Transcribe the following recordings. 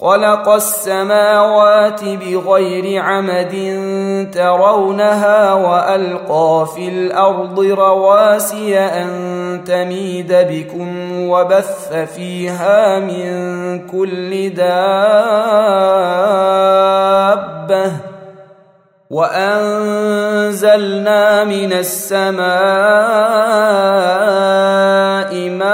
خلق السماوات بغير عمد ترونها وألقى في الأرض رواسي أن تميد بكم وبث فيها من كل دابة وأنزلنا من السماء ماء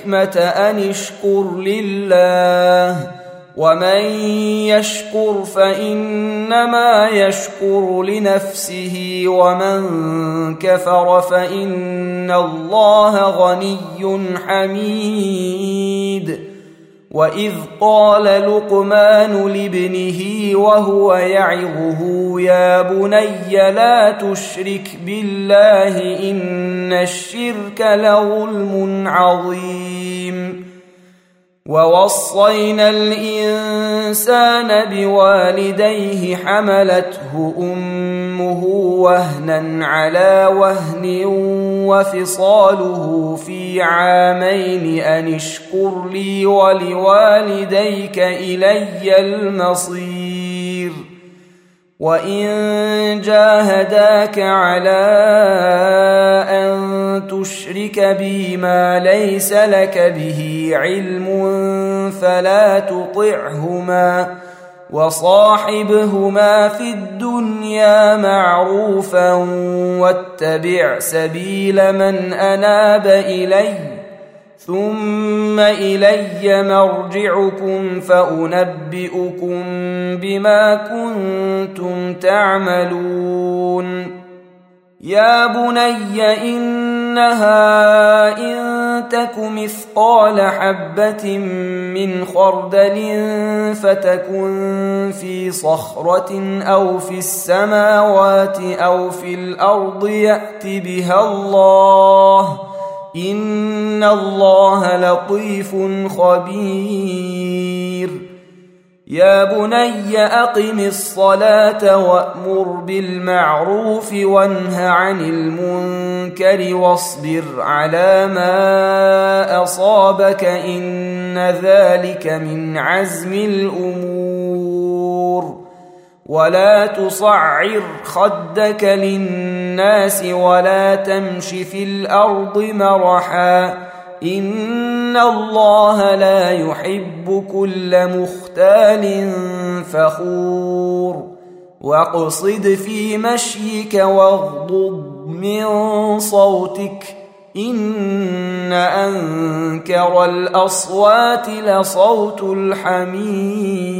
الحكمة أن اشكر لله ومن يشكر فإنما يشكر لنفسه ومن كفر فإن الله غني حميد. واذ قال لقمان لابنه وهو يعظه يا بني لا تشرك بالله ان الشرك لظلم عظيم ووصينا الإنسان بوالديه حملته أمه وهنا على وهن وفصاله في عامين أن اشكر لي ولوالديك إلي المصير. وان جاهداك على ان تشرك بي ما ليس لك به علم فلا تطعهما وصاحبهما في الدنيا معروفا واتبع سبيل من اناب الي ثم إلي مرجعكم فأنبئكم بما كنتم تعملون. يا بني إنها إن تك مثقال حبة من خردل فتكن في صخرة أو في السماوات أو في الأرض يات بها الله. ان الله لطيف خبير يا بني اقم الصلاه وامر بالمعروف وانه عن المنكر واصبر على ما اصابك ان ذلك من عزم الأمور ولا تصعر خدك للناس ولا تمش في الأرض مرحا إن الله لا يحب كل مختال فخور وأقصد في مشيك واغضض من صوتك إن أنكر الأصوات لصوت الحمير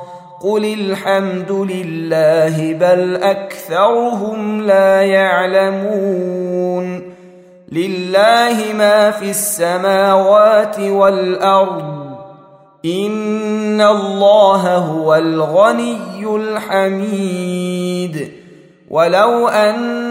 قل الحمد لله بل اكثرهم لا يعلمون لله ما في السماوات والارض ان الله هو الغني الحميد ولو ان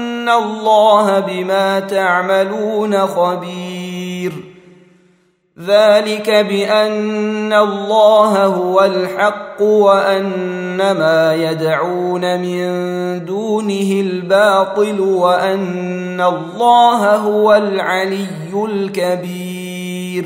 وان الله بما تعملون خبير. ذلك بان الله هو الحق وان ما يدعون من دونه الباطل وان الله هو العلي الكبير.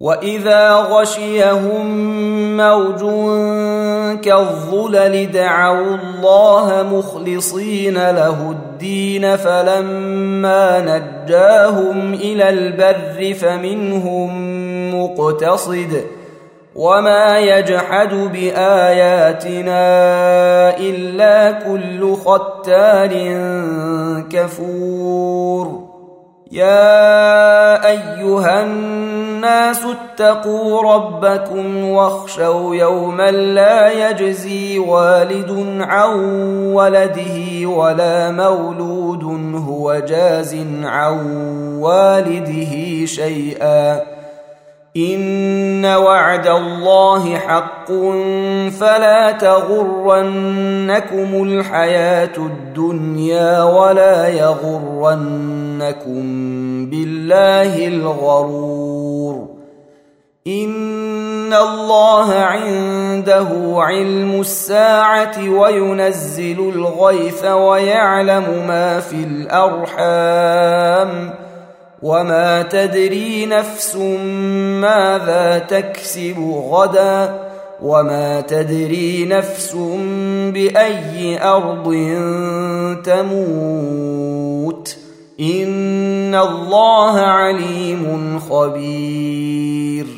واذا غشيهم موج كالظلل دعوا الله مخلصين له الدين فلما نجاهم إلى البر فمنهم مقتصد وما يجحد باياتنا الا كل ختار كفور يا أيها الناس اتقوا ربكم واخشوا يوما لا يجزي والد عن ولده ولا مولود هو جاز عن والده شيئا. ان وعد الله حق فلا تغرنكم الحياة الدنيا ولا يغرنكم بالله الغرور ان الله عنده علم الساعة وينزل الغيث ويعلم ما في الارحام وما تدري نفس ماذا تكسب غدا وما تدري نفس باي ارض تموت ان الله عليم خبير